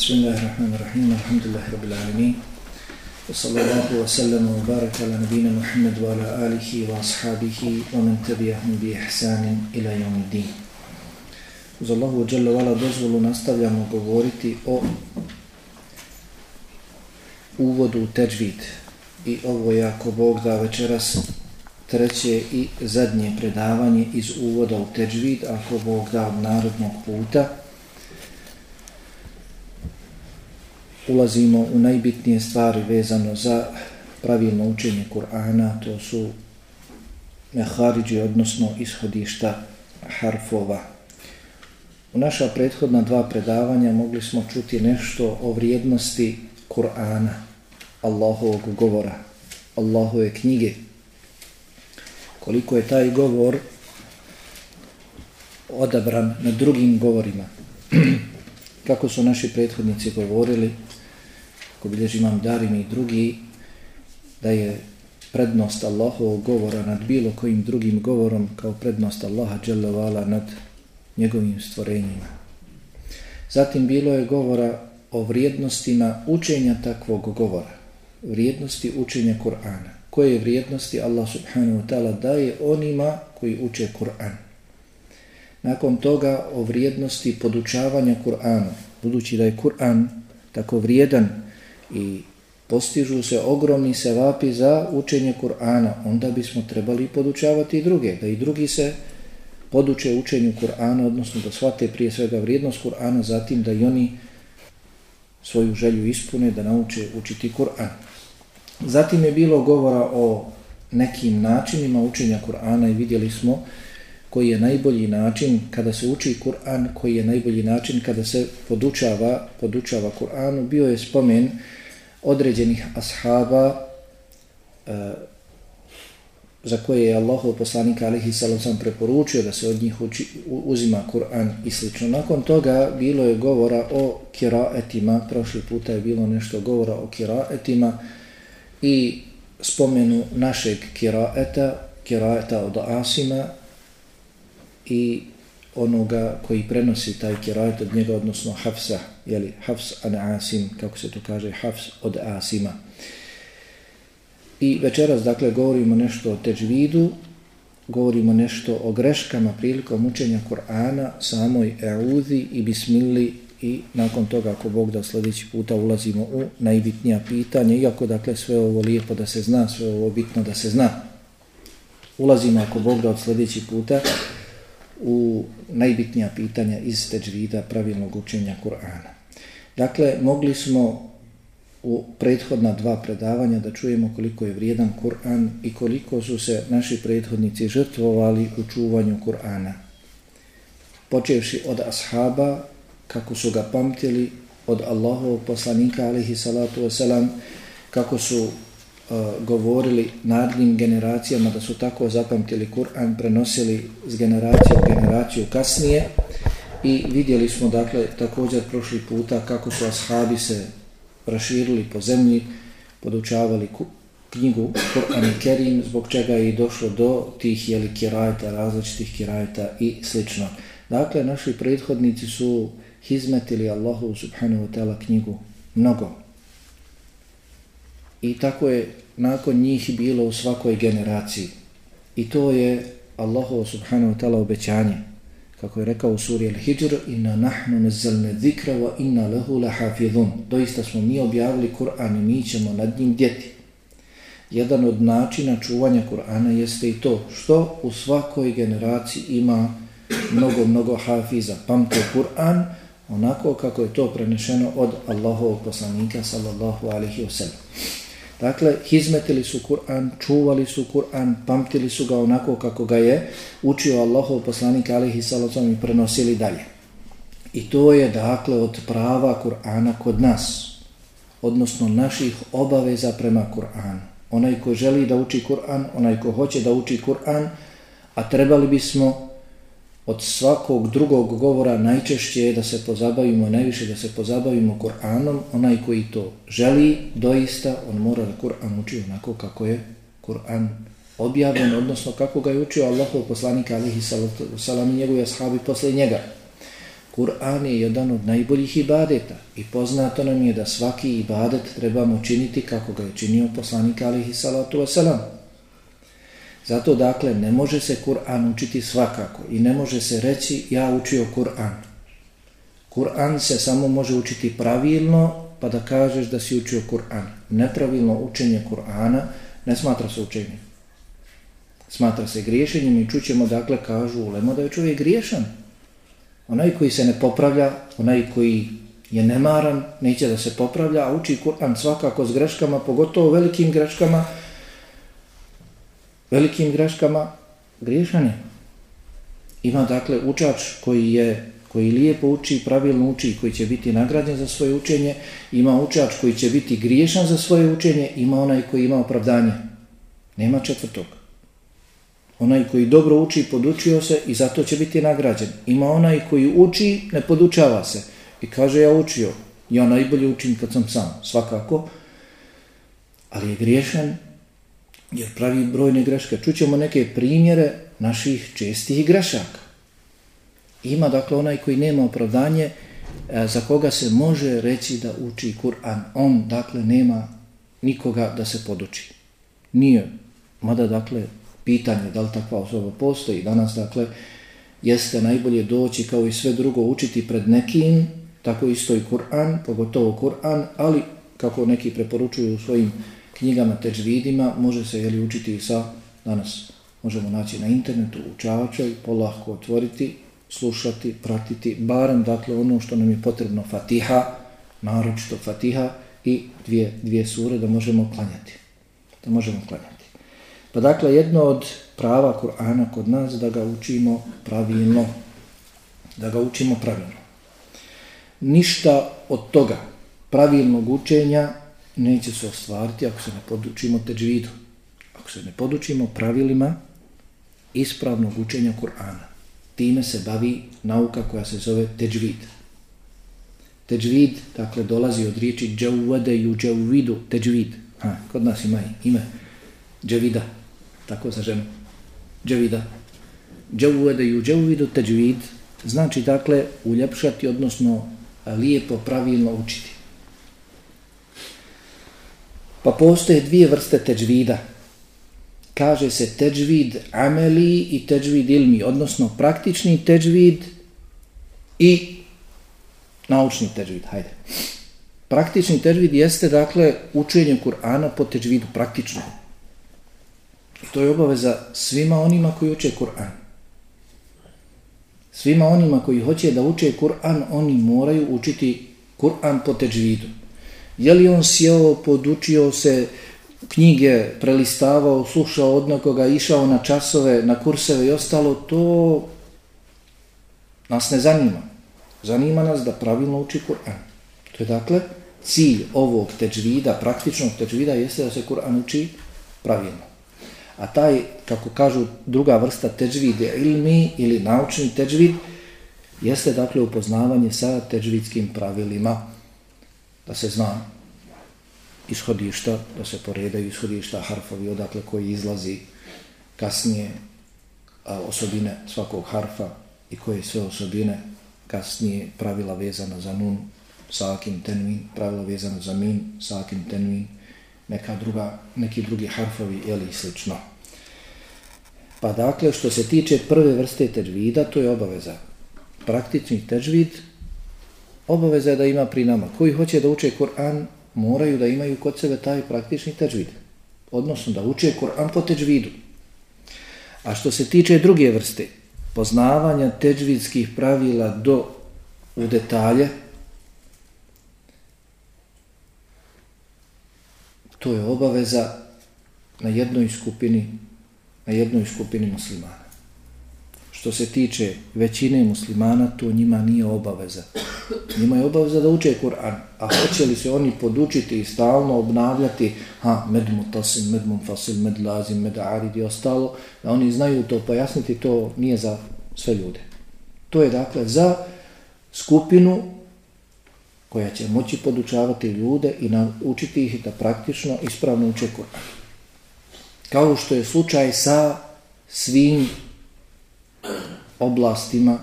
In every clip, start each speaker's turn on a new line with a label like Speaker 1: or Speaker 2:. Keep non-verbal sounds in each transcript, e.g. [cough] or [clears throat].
Speaker 1: بسم الله الرحمن الرحيم الحمد لله رب العالمين وصلى الله وسلم وبارك على نبينا محمد وعلى آله وأصحابه ومن تبعهم بإحسان إلى يوم الدين Uz Allahu Jalla Vala dozvolu nastavljamo govoriti o uvodu u teđvid. I ovo je, ako Bog da večeras, treće i zadnje predavanje iz uvoda u teđvid, ako Bog da od narodnog puta. Ulazimo u najbitnije stvari vezano za pravilno učenje Kur'ana, to su mehariđi, odnosno ishodišta harfova. U naša prethodna dva predavanja mogli smo čuti nešto o vrijednosti Kur'ana, Allahovog govora, Allahove knjige. Koliko je taj govor odabran na drugim govorima. [clears throat] Kako su naši prethodnici govorili, ko bilježi imam Darim i drugi, da je prednost Allahovog govora nad bilo kojim drugim govorom kao prednost Allaha dželovala nad njegovim stvorenjima. Zatim bilo je govora o vrijednostima učenja takvog govora, vrijednosti učenja Kur'ana. Koje vrijednosti Allah subhanahu wa ta'ala daje onima koji uče Kur'an. Nakon toga o vrijednosti podučavanja Kur'ana, budući da je Kur'an tako vrijedan i postižu se ogromni sevapi za učenje Kur'ana, onda bismo trebali podučavati i druge, da i drugi se poduče učenju Kur'ana, odnosno da shvate prije svega vrijednost Kur'ana, zatim da i oni svoju želju ispune, da nauče učiti Kur'an. Zatim je bilo govora o nekim načinima učenja Kur'ana i vidjeli smo koji je najbolji način kada se uči Kur'an, koji je najbolji način kada se podučava, podučava Kur'anu. Bio je spomen određenih ashaba e, za koje je Allahov poslanik alihi sallam preporučio da se od njih uči, uzima Kur'an i slično. Nakon toga bilo je govora o kiraetima, prošli puta je bilo nešto govora o kiraetima i spomenu našeg kiraeta, kiraeta od Asima i onoga koji prenosi taj kiraet od njega, odnosno Hafsa, jeli, Hafs an Asim, kako se to kaže, Hafs od Asima. I večeras, dakle, govorimo nešto o teđvidu, govorimo nešto o greškama prilikom učenja Kur'ana, samoj eudhi i bismili i nakon toga, ako Bog da sljedeći puta ulazimo u najbitnija pitanja, iako, dakle, sve ovo lijepo da se zna, sve ovo bitno da se zna. Ulazimo, ako Bog da od sljedeći puta, u najbitnija pitanja iz teđvida pravilnog učenja Kur'ana. Dakle, mogli smo u prethodna dva predavanja da čujemo koliko je vrijedan Kur'an i koliko su se naši prethodnici žrtvovali u čuvanju Kur'ana. Počevši od ashaba, kako su ga pamtili, od Allahovog poslanika, alihi salatu wasalam, kako su Eh, govorili narednim generacijama da su tako zapamtili Kur'an, prenosili s generacije u generaciju kasnije i vidjeli smo dakle također prošli puta kako su ashabi se raširili po zemlji, podučavali knjigu Kur'an i Kerim, zbog čega je i došlo do tih jeli kirajta, različitih kirajta i slično. Dakle, naši prethodnici su hizmetili Allahu subhanahu wa ta'ala knjigu mnogo. I tako je nakon njih bilo u svakoj generaciji. I to je Allahovo subhanahu wa ta'ala obećanje. Kako je rekao u suri Al-Hijr, inna nahnu nezalne zikra wa inna lehu lahafidhun. Doista smo mi objavili Kur'an i mi ćemo nad njim djeti. Jedan od načina čuvanja Kur'ana jeste i to što u svakoj generaciji ima mnogo, mnogo hafiza. Pamte Kur'an onako kako je to prenešeno od Allahovog poslanika sallallahu alaihi wa sallam. Dakle, hizmetili su Kur'an, čuvali su Kur'an, pamtili su ga onako kako ga je učio Allahov poslanik alihi salacom i prenosili dalje. I to je dakle od prava Kur'ana kod nas, odnosno naših obaveza prema Kur'anu. Onaj ko želi da uči Kur'an, onaj ko hoće da uči Kur'an, a trebali bismo od svakog drugog govora najčešće je da se pozabavimo, najviše da se pozabavimo Kur'anom, onaj koji to želi, doista on mora da Kur'an uči onako kako je Kur'an objavljen, odnosno kako ga je učio Allahov poslanik alihi salam i njegovi ashabi posle njega. Kur'an je jedan od najboljih ibadeta i poznato nam je da svaki ibadet trebamo činiti kako ga je činio poslanik alihi salatu wasalam. Zato dakle ne može se Kur'an učiti svakako i ne može se reći ja učio Kur'an. Kur'an se samo može učiti pravilno pa da kažeš da si učio Kur'an. Nepravilno učenje Kur'ana ne smatra se učenjem. Smatra se griješenjem i čućemo dakle kažu ulemo da je čovjek griješan. Onaj koji se ne popravlja, onaj koji je nemaran, neće da se popravlja, a uči Kur'an svakako s greškama, pogotovo velikim greškama, velikim greškama, griješan je. Ima dakle učač koji je koji lijepo uči, pravilno uči, koji će biti nagrađen za svoje učenje, ima učač koji će biti griješan za svoje učenje, ima onaj koji ima opravdanje. Nema četvrtog. Onaj koji dobro uči, podučio se i zato će biti nagrađen. Ima onaj koji uči, ne podučava se i kaže ja učio, ja najbolje učim kad sam sam, svakako, ali je griješan jer pravi brojne greške. Čućemo neke primjere naših čestih grešaka. Ima dakle onaj koji nema opravdanje e, za koga se može reći da uči Kur'an. On dakle nema nikoga da se poduči. Nije, mada dakle pitanje da li takva osoba postoji. Danas, dakle, jeste najbolje doći kao i sve drugo učiti pred nekim, tako isto i Kur'an, pogotovo Kur'an, ali kako neki preporučuju u svojim knjigama, teđvidima, može se jeli, učiti i sa danas. Možemo naći na internetu, učavačaj, polahko otvoriti, slušati, pratiti, barem dakle ono što nam je potrebno Fatiha, naročito Fatiha i dvije, dvije sure da možemo klanjati. Da možemo klanjati. Pa dakle, jedno od prava Kur'ana kod nas da ga učimo pravilno. Da ga učimo pravilno. Ništa od toga pravilnog učenja neće se ostvariti ako se ne podučimo teđvidu. Ako se ne podučimo pravilima ispravnog učenja Kur'ana. Time se bavi nauka koja se zove teđvid. Teđvid, dakle, dolazi od riječi džavvade ju džavvidu, teđvid. Ha, kod nas ima ime džavida tako za ženu. Džavida. Džavvede ju džavvidu teđvid, znači dakle uljepšati, odnosno lijepo, pravilno učiti. Pa postoje dvije vrste teđvida. Kaže se teđvid ameli i teđvid ilmi, odnosno praktični teđvid i naučni teđvid. Hajde. Praktični teđvid jeste dakle učenje Kur'ana po teđvidu praktično. I to je obaveza svima onima koji uče Kur'an. Svima onima koji hoće da uče Kur'an, oni moraju učiti Kur'an po teđvidu. Je li on sjeo, podučio se, knjige prelistavao, slušao od nekoga, išao na časove, na kurseve i ostalo, to nas ne zanima. Zanima nas da pravilno uči Kur'an. To je dakle cilj ovog teđvida, praktičnog teđvida, jeste da se Kur'an uči pravilno. A taj, kako kažu, druga vrsta teđvide ilmi ili naučni teđvid, jeste dakle upoznavanje sa teđvidskim pravilima, da se zna ishodišta, da se poredaju ishodišta harfovi odakle koji izlazi kasnije a, osobine svakog harfa i koje sve osobine kasnije pravila vezana za nun, sakim tenvin, pravila vezana za min, sakim tenvin, neka druga, neki drugi harfovi ili slično. Pa dakle, što se tiče prve vrste teđvida, to je obaveza. Praktični teđvid, obaveza je da ima pri nama. Koji hoće da uče Kur'an, moraju da imaju kod sebe taj praktični teđvid. Odnosno, da uče Kur'an po teđvidu. A što se tiče druge vrste, poznavanja teđvidskih pravila do u detalje, to je obaveza na jednoj skupini na jednoj skupini muslimana. Što se tiče većine muslimana, to njima nije obaveza. Njima je obaveza da uče Kur'an, a hoće li se oni podučiti i stalno obnavljati ha, med mutasim, med munfasil, med lazim, med arid i ostalo, da oni znaju to pojasniti, to nije za sve ljude. To je dakle za skupinu koja će moći podučavati ljude i naučiti ih da praktično ispravno uče Kur'an kao što je slučaj sa svim oblastima,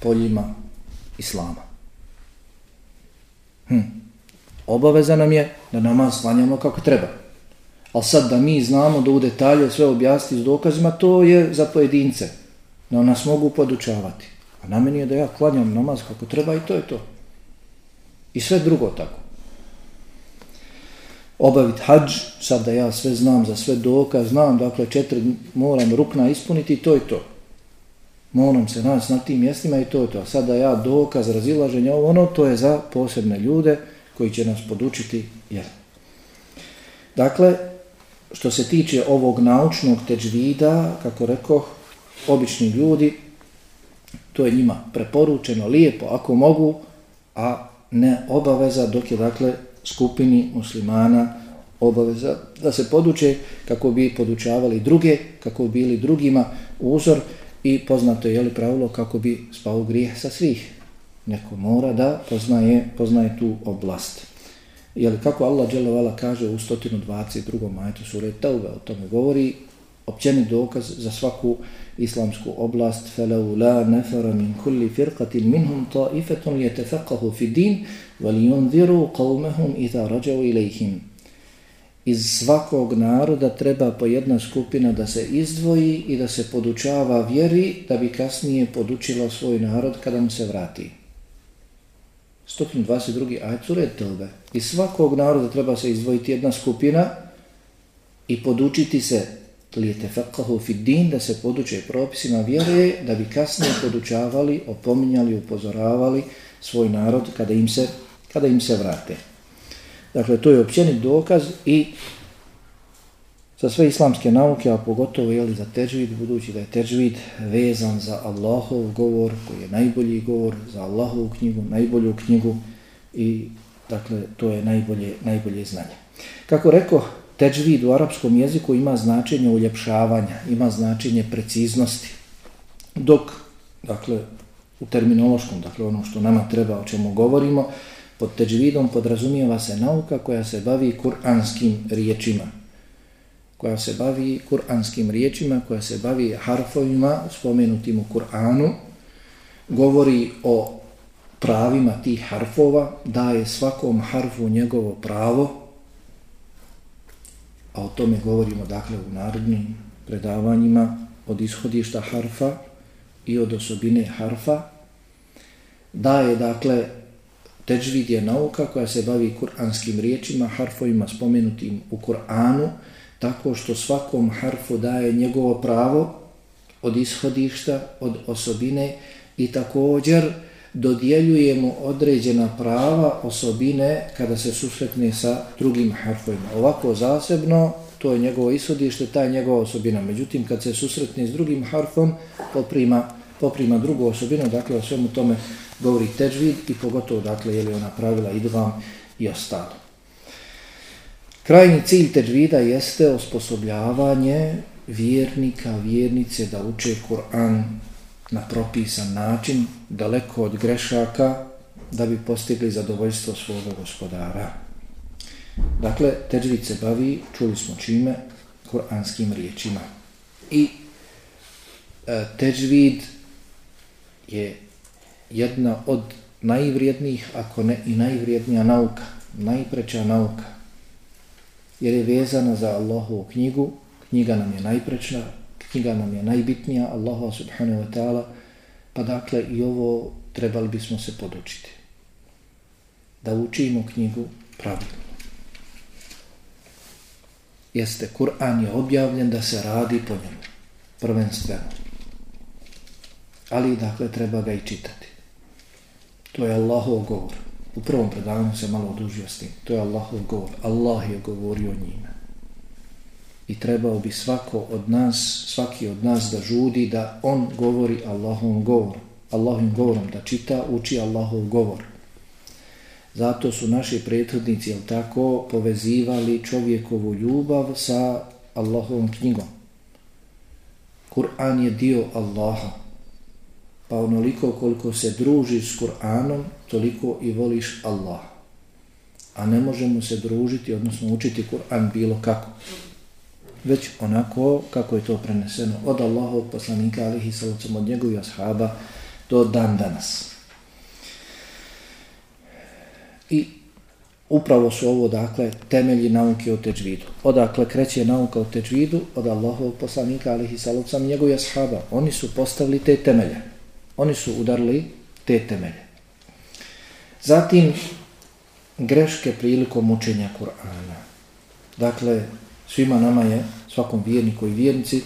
Speaker 1: poljima Islama. Hm. Obaveza nam je da namaz slanjamo kako treba. Ali sad da mi znamo da u detalje sve objasniti s dokazima, to je za pojedince. Da nas mogu podučavati. A na meni je da ja klanjam namaz kako treba i to je to. I sve drugo tako. Obaviti hađ, sad da ja sve znam za sve dokaz, znam, dakle četiri moram rukna ispuniti i to je to. Moram se nas na tim mjestima i to je to. Sada ja dokaz razilaženja ovo ono, to je za posebne ljude koji će nas podučiti. Jer. Dakle, što se tiče ovog naučnog teđvida, kako rekao, obični ljudi, to je njima preporučeno, lijepo, ako mogu, a ne obaveza dok je dakle skupini muslimana obaveza da se poduče kako bi podučavali druge, kako bi bili drugima uzor i poznato je li pravilo kako bi spao grijeh sa svih. Neko mora da poznaje, poznaje tu oblast. Jeli kako Allah dželovala kaže u 122. majetu sure Taube, o tome govori, općeni dokaz za svaku islamsku oblast فَلَوْ نَفَرَ مِنْ كُلِّ فِرْقَةٍ مِنْهُمْ طَائِفَةٌ يَتَفَقَهُ فِي دِينِ وَلِيُنْذِرُوا قَوْمَهُمْ إِذَا رَجَوْا إِلَيْهِمْ Iz svakog naroda treba po jedna skupina da se izdvoji i da se podučava vjeri da bi kasnije podučila svoj narod kada mu se vrati. 122. ajd sure Tobe. Iz svakog naroda treba se izdvojiti jedna skupina i podučiti se lijete faqahu fi din, da se poduče propisima vjere, da bi kasnije podučavali, opominjali, upozoravali svoj narod kada im se, kada im se vrate. Dakle, to je općenit dokaz i za sve islamske nauke, a pogotovo je li za teđvid, budući da je teđvid vezan za Allahov govor, koji je najbolji govor, za Allahovu knjigu, najbolju knjigu i dakle, to je najbolje, najbolje znanje. Kako rekao, Teđvid u arapskom jeziku ima značenje uljepšavanja, ima značenje preciznosti. Dok, dakle, u terminološkom, dakle ono što nama treba, o čemu govorimo, pod teđvidom podrazumijeva se nauka koja se bavi kuranskim riječima. Koja se bavi kuranskim riječima, koja se bavi harfovima spomenutim u Kur'anu, govori o pravima tih harfova, daje svakom harfu njegovo pravo, a o tome govorimo dakle u narodnim predavanjima od ishodišta harfa i od osobine harfa, daje dakle teđvid je nauka koja se bavi kuranskim riječima, harfovima spomenutim u Kur'anu, tako što svakom harfu daje njegovo pravo od ishodišta, od osobine i također dodjeljujemo određena prava osobine kada se susretne sa drugim harfovima. Ovako zasebno, to je njegovo ishodište, ta je njegova osobina. Međutim, kad se susretne s drugim harfom, poprima, poprima drugu osobinu, dakle o svemu tome govori teđvid i pogotovo, dakle, je li ona pravila idvam i ostalo. Krajni cilj teđvida jeste osposobljavanje vjernika, vjernice da uče Kur'an na propisan način, daleko od grešaka, da bi postigli zadovoljstvo svoga gospodara. Dakle, teđvid se bavi, čuli smo čime, kuranskim riječima. I e, teđvid je jedna od najvrijednijih, ako ne i najvrijednija nauka, najpreća nauka, jer je vezana za Allahovu knjigu, knjiga nam je najprečna, knjiga nam je najbitnija, Allahu subhanahu wa ta'ala, pa dakle i ovo trebali bismo se podučiti. Da učimo knjigu pravilno. Jeste, Kur'an je objavljen da se radi po njemu, prvenstveno. Ali dakle treba ga i čitati. To je Allahov govor. U prvom predavanju se malo odužio s tim. To je Allahov govor. Allah je govorio njime i trebao bi svako od nas, svaki od nas da žudi da on govori Allahovom govor, Allahovim govorom, da čita, uči Allahov govor. Zato su naši prethodnici, jel tako, povezivali čovjekovu ljubav sa Allahovom knjigom. Kur'an je dio Allaha, pa onoliko koliko se družiš s Kur'anom, toliko i voliš Allaha. A ne možemo se družiti, odnosno učiti Kur'an bilo kako već onako kako je to preneseno od od poslanika alihi salacom od njegovih ashaba do dan danas. I upravo su ovo, dakle, temelji nauke o teđvidu. Odakle kreće nauka o teđvidu? Od Allahovog poslanika, alihi salucam, njegovih ashaba. Oni su postavili te temelje. Oni su udarili te temelje. Zatim, greške prilikom učenja Kur'ana. Dakle, svima nama je, svakom vjerniku i vjernici,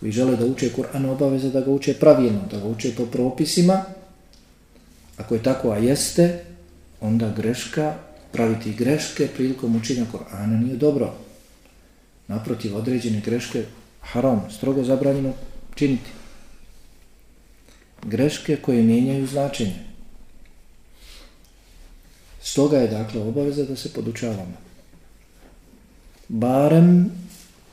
Speaker 1: koji žele da uče Kur'an, obaveza da ga uče pravilno, da ga uče po propisima. Ako je tako, a jeste, onda greška, praviti greške prilikom učenja Kur'ana nije dobro. Naprotiv, određene greške, haram, strogo zabranjeno činiti. Greške koje mijenjaju značenje. Stoga je dakle obaveza da se podučavamo. Barem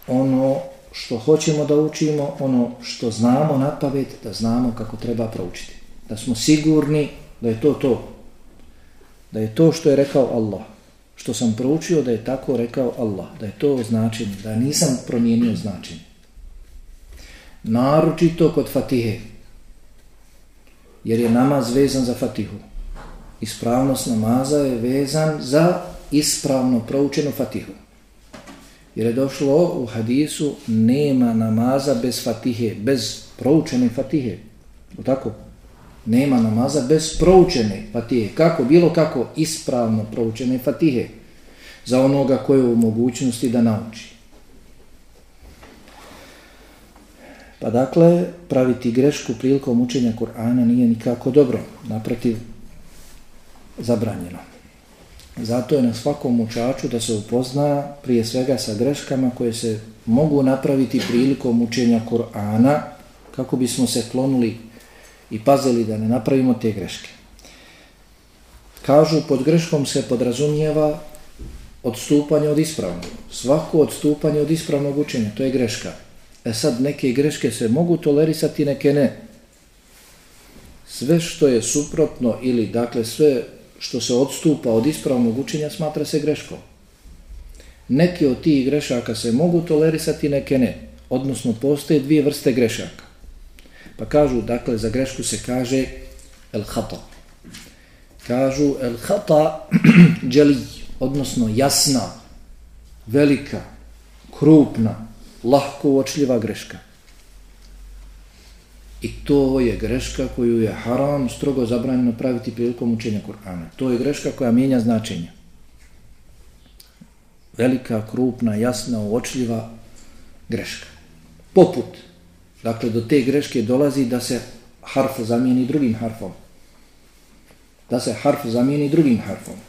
Speaker 1: ono što hoćemo da učimo, ono što znamo na pamet, da znamo kako treba proučiti. Da smo sigurni da je to to. Da je to što je rekao Allah. Što sam proučio da je tako rekao Allah. Da je to značenje. Da nisam promijenio značenje. Naročito kod Fatihe. Jer je namaz vezan za Fatihu. Ispravnost namaza je vezan za ispravno proučenu Fatihu. Jer je došlo u hadisu nema namaza bez fatihe, bez proučene fatihe. O tako? Nema namaza bez proučene fatihe. Kako? Bilo kako ispravno proučene fatihe. Za onoga koje je u mogućnosti da nauči. Pa dakle, praviti grešku prilikom učenja Kur'ana nije nikako dobro. Naprotiv, zabranjeno. Zato je na svakom učaču da se upozna prije svega sa greškama koje se mogu napraviti prilikom učenja Kur'ana kako bismo se klonuli i pazili da ne napravimo te greške. Kažu, pod greškom se podrazumijeva odstupanje od ispravnog. Svako odstupanje od ispravnog učenja, to je greška. E sad, neke greške se mogu tolerisati, neke ne. Sve što je suprotno ili, dakle, sve što se odstupa od ispravnog učenja smatra se greškom. Neki od tih grešaka se mogu tolerisati, neke ne. Odnosno, postoje dvije vrste grešaka. Pa kažu, dakle, za grešku se kaže el hata. Kažu el hata [clears throat] dželi, odnosno jasna, velika, krupna, lahko uočljiva greška. I to je greška koju je haram strogo zabranjeno praviti prilikom učenja Kur'ana. To je greška koja mijenja značenje. Velika, krupna, jasna, uočljiva greška. Poput, dakle, do te greške dolazi da se harf zamijeni drugim harfom. Da se harf zamijeni drugim harfom.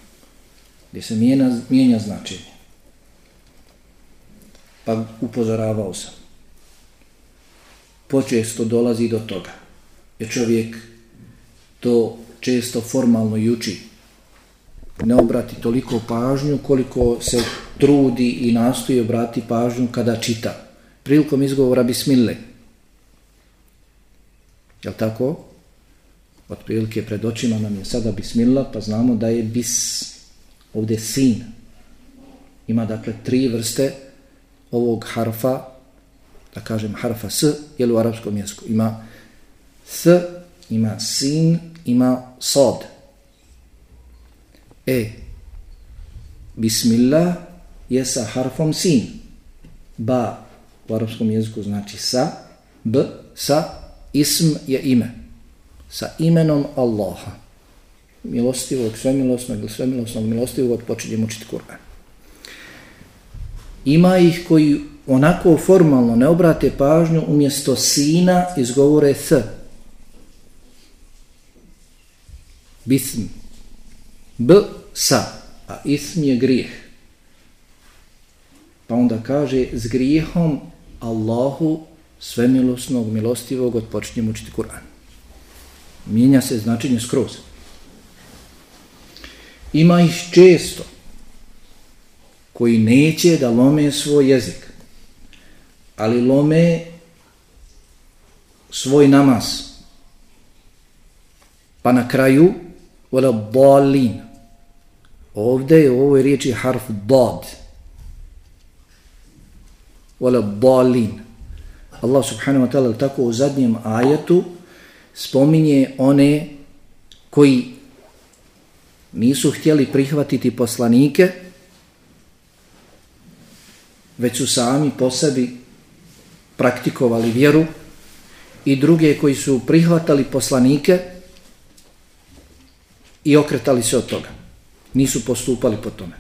Speaker 1: Gdje se mijenja, mijenja značenje. Pa upozoravao sam počesto dolazi do toga. Jer čovjek to često formalno juči. Ne obrati toliko pažnju koliko se trudi i nastoji obrati pažnju kada čita. Prilikom izgovora bismille. Je li tako? Od prilike pred očima nam je sada bismilla, pa znamo da je bis ovdje sin. Ima dakle tri vrste ovog harfa da kažem harfa s, jel u arapskom jeziku ima s, ima sin, ima sad. E, bismillah je sa harfom sin. Ba u arapskom jeziku znači sa, b, sa, ism je ime. Sa imenom Allaha. Milostivog, svemilosnog ili svemilosnog milostivog počinjem učiti Kur'an. Ima ih koji onako formalno ne obrate pažnju, umjesto sina izgovore th. Bism. B, sa. A ism je grijeh. Pa onda kaže, s grijehom Allahu svemilosnog, milostivog, odpočinjem učiti Kur'an. Mijenja se značenje skroz. Ima ih često koji neće da lome svoj jezik ali lome svoj namaz. Pa na kraju, vola bolin. Ovdje je u ovoj riječi harf dad. Vola bolin. Allah subhanahu wa ta'ala tako u zadnjem ajetu spominje one koji nisu htjeli prihvatiti poslanike, već su sami po sebi praktikovali vjeru i druge koji su prihvatali poslanike i okretali se od toga. Nisu postupali po tome.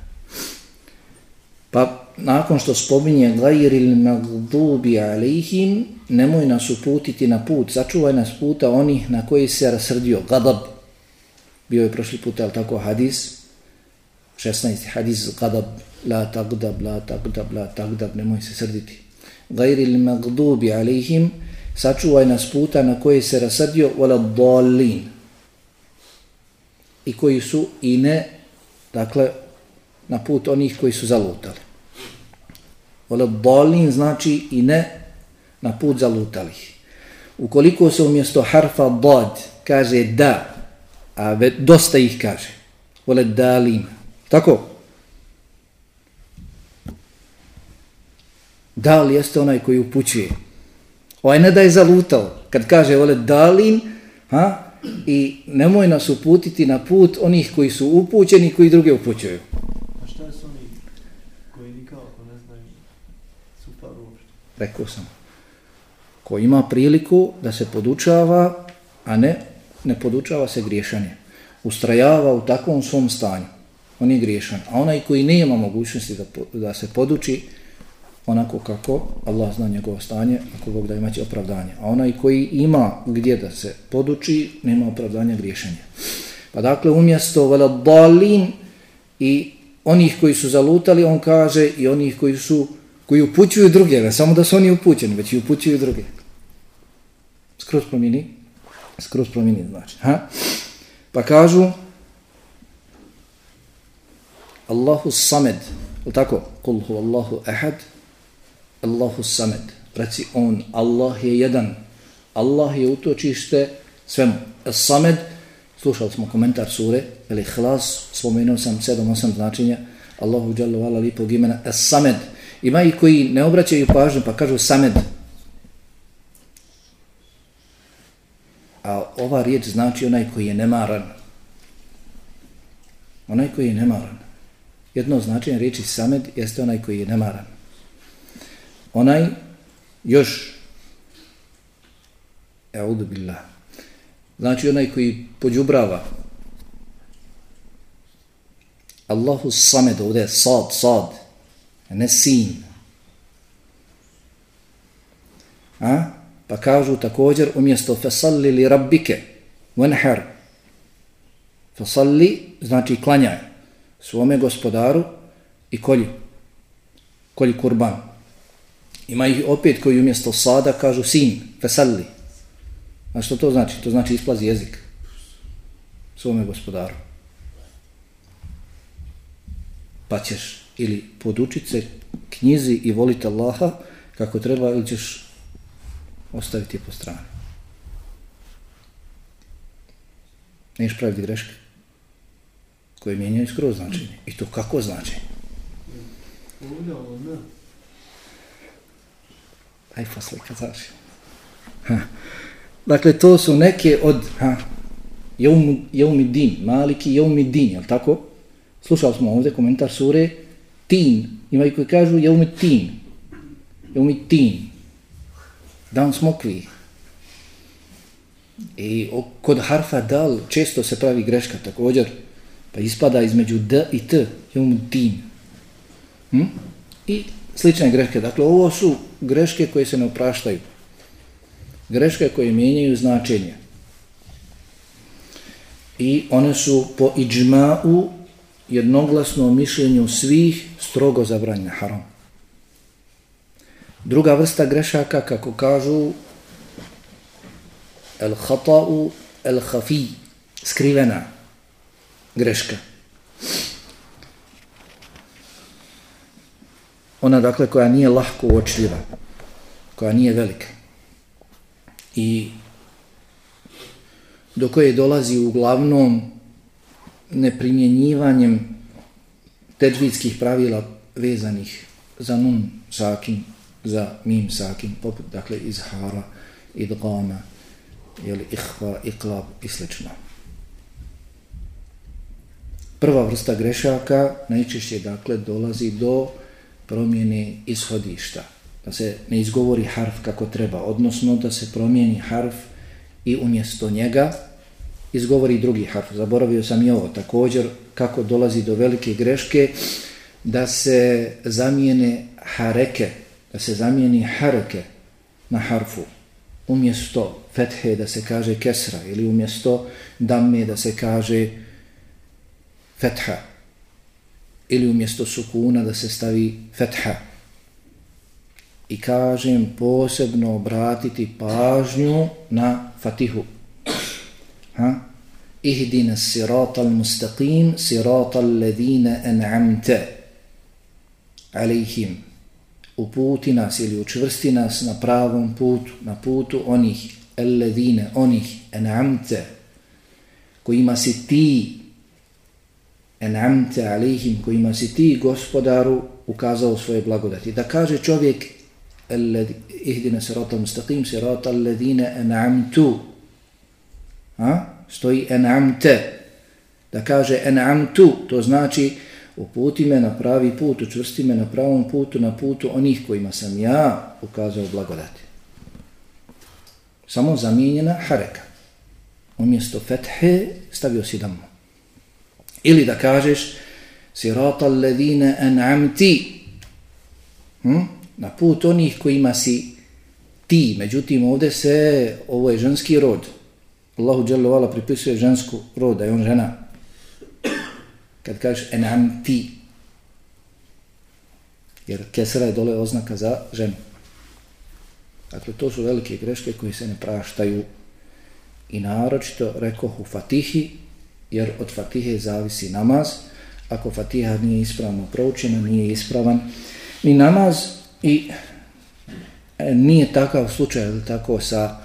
Speaker 1: Pa nakon što spominje gajiril magdubi alihim, nemoj nas uputiti na put, začuvaj nas puta onih na koji se rasrdio, gadab. Bio je prošli put, ali tako, hadis, 16. hadis, gadab, la tagdab, la tagdab, la tagdab, nemoj se srditi. Gajril magdubi alihim, sačuvaj nas puta na koje se rasrdio, wala dalin. I koji su i ne, dakle, na put onih koji su zalutali. Wala dalin znači i ne na put zalutalih. Ukoliko se umjesto harfa dad kaže da, a dosta ih kaže, wala dalin. Tako? Dal jeste onaj koji upućuje. Ovaj ne da je zalutao. Kad kaže vole dalin, ha, i nemoj nas uputiti na put onih koji su upućeni koji druge upućuju. rekao sam, ko ima priliku da se podučava, a ne, ne podučava se griješanje. Ustrajava u takvom svom stanju. On je griješan. A onaj koji ne ima mogućnosti da, da se poduči, onako kako Allah zna njegovo stanje, ako Bog da imaće opravdanje. A onaj koji ima gdje da se poduči, nema opravdanja griješenja. Pa dakle, umjesto veladalin i onih koji su zalutali, on kaže i onih koji su koji upućuju druge, ne samo da su oni upućeni, već i upućuju druge. Skroz promini, skroz promini znači. Ha? Pa kažu Allahu samed, je tako? Kul hu Allahu ahad, Allahu samed. Reci on, Allah je jedan. Allah je utočište svemu. Samed, slušali smo komentar sure, ili hlas, spomenuo sam 7-8 značenja, Allahu džalu ala lipog imena, Samed, Ima i koji ne obraćaju pažnju pa kažu samed. A ova riječ znači onaj koji je nemaran. Onaj koji je nemaran. Jedno značenje riječi samed jeste onaj koji je nemaran. Onaj još Eudu billah. Znači onaj koji pođubrava. Allahu samed, ovdje je sad, sad ne sin. A? Pa kažu također umjesto fasalli li rabbike venher. Fasalli znači klanjaj svome gospodaru i kolji. Kolji kurban. Ima ih opet koji umjesto sada kažu sin, fesalli. A što to znači? To znači isplazi jezik svome gospodaru. Pa ćeš ili podučit se knjizi i voliti Allaha kako treba ili ćeš ostaviti po strani. Neš praviti greške koje mijenjaju skroz značenje. I to kako značenje? Aj fasle kad Ha. Dakle, to su neke od ha, jeumi din, maliki jeumi din, jel tako? Slušali smo ovdje komentar sure tin. Ima i koji kažu jeumi tin. Jeumi tin. Dan smokvi. I kod harfa dal često se pravi greška također. Pa ispada između d i t. Jeumi tin. Hm? I slične greške. Dakle, ovo su greške koje se ne opraštaju. Greške koje mijenjaju značenje. I one su po iđma'u jednoglasno mišljenju svih strogo zabranjene haram. Druga vrsta grešaka, kako kažu, el hata'u el hafi, skrivena greška. Ona, dakle, koja nije lahko uočljiva, koja nije velika. I do koje dolazi uglavnom neprimjenjivanjem tedvidskih pravila vezanih za nun sakin, za mim sakin, poput, dakle, izhara, idgama, jeli, ihva, iklab i slično. prva vrsta grešaka najčešće dakle dolazi do promjene ishodišta. Da se ne izgovori harf kako treba, odnosno da se promijeni harf i umjesto njega izgovori drugi harf. Zaboravio sam i ovo također kako dolazi do velike greške da se zamijene hareke, da se zamijeni hareke na harfu. Umjesto fethe da se kaže kesra ili umjesto damme da se kaže fetha ili umjesto sukuna da se stavi fetha. I kažem posebno obratiti pažnju na fatihu. Ha? Ihdina sirata al-mustaqim, sirata al-ladhina an'amta alejhim. Uputi nas ili učvrsti nas na pravom putu, na putu onih, al-ladhina, onih, an'amta, kojima si ti en'amte alihim kojima si ti gospodaru ukazao svoje blagodati. Da kaže čovjek ihdina sirata mustaqim sirata alladine en'amtu Ha? stoji en'amte da kaže en'amtu to znači uputi me na pravi put učvrsti me na pravom putu na putu onih kojima sam ja ukazao blagodati. Samo zamijenjena hareka. Umjesto fethe stavio si damu. Ili da kažeš sirata alladhina an'amti hm? na put onih kojima si ti. Međutim, ovdje se, ovo je ženski rod. Allahu Jalla Vala pripisuje žensku rod, da je on žena. Kad kažeš an'amti, jer kesra je dole oznaka za ženu. Dakle, to su velike greške koje se ne praštaju i naročito rekohu Fatihi, jer od fatihe zavisi namaz. Ako fatiha nije ispravno proučena, nije ispravan ni namaz i e, nije takav slučaj tako sa,